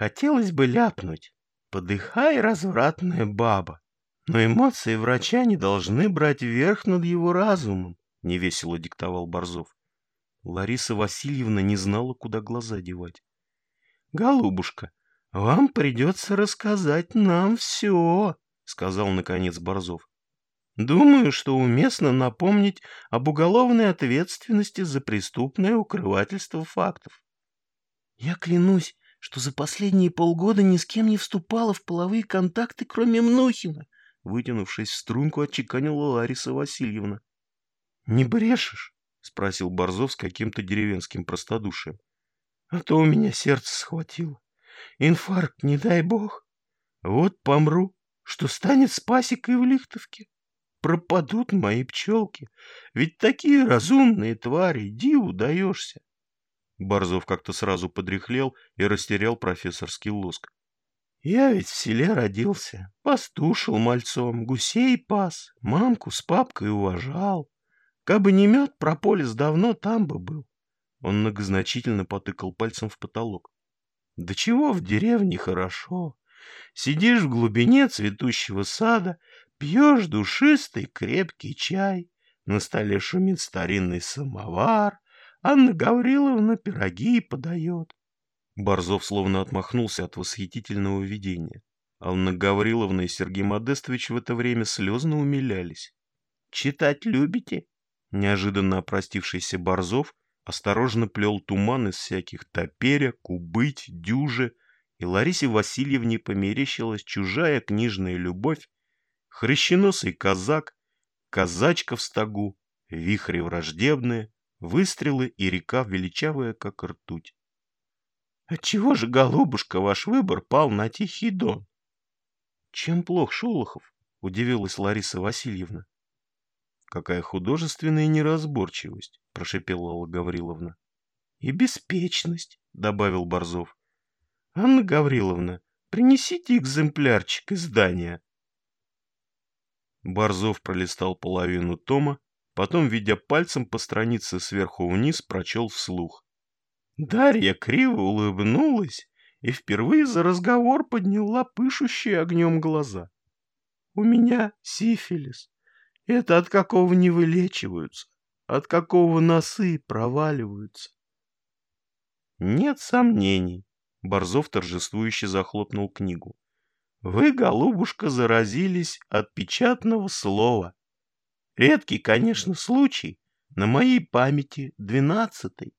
Хотелось бы ляпнуть. Подыхай, развратная баба. Но эмоции врача не должны брать верх над его разумом, — невесело диктовал Борзов. Лариса Васильевна не знала, куда глаза девать. — Голубушка, вам придется рассказать нам все, — сказал наконец Борзов. — Думаю, что уместно напомнить об уголовной ответственности за преступное укрывательство фактов. — Я клянусь, что за последние полгода ни с кем не вступала в половые контакты, кроме Мнухина, — вытянувшись в струнку, отчеканила Лариса Васильевна. — Не брешешь? — спросил Борзов с каким-то деревенским простодушием. — А то у меня сердце схватило. Инфаркт, не дай бог. Вот помру, что станет с пасекой в Лихтовке. Пропадут мои пчелки, ведь такие разумные твари, диву даешься. Борзов как-то сразу подряхлел и растерял профессорский лоск. Я ведь в селе родился, пастушил мальцом, гусей пас, мамку с папкой уважал. Кабы не мед, прополис давно там бы был. Он многозначительно потыкал пальцем в потолок. Да чего в деревне хорошо. Сидишь в глубине цветущего сада, пьешь душистый крепкий чай, на столе шумит старинный самовар, Анна Гавриловна пироги подает. Борзов словно отмахнулся от восхитительного видения. Анна Гавриловна и Сергей Модестович в это время слезно умилялись. «Читать любите?» Неожиданно опростившийся Борзов осторожно плел туман из всяких топеря, кубыть, дюжи, и Ларисе Васильевне померещилась чужая книжная любовь, хрященосый казак, казачка в стогу, вихри враждебные, выстрелы и река величавая, как ртуть. Отчего же, голубушка, ваш выбор пал на Тихий Дон? Чем плох Шолохов? Удивилась Лариса Васильевна. Какая художественная неразборчивость, прошепела Алла Гавриловна. И беспечность, добавил Борзов. Анна Гавриловна, принесите экземплярчик издания. Борзов пролистал половину тома, потом, видя пальцем по странице сверху вниз, прочел вслух. Дарья криво улыбнулась и впервые за разговор подняла пышущие огнем глаза. — У меня сифилис. Это от какого не вылечиваются, от какого носы проваливаются. Нет сомнений. Борзов торжествующе захлопнул книгу. Вы, голубушка, заразились от печатного слова. Редкий, конечно, случай. На моей памяти двенадцатый.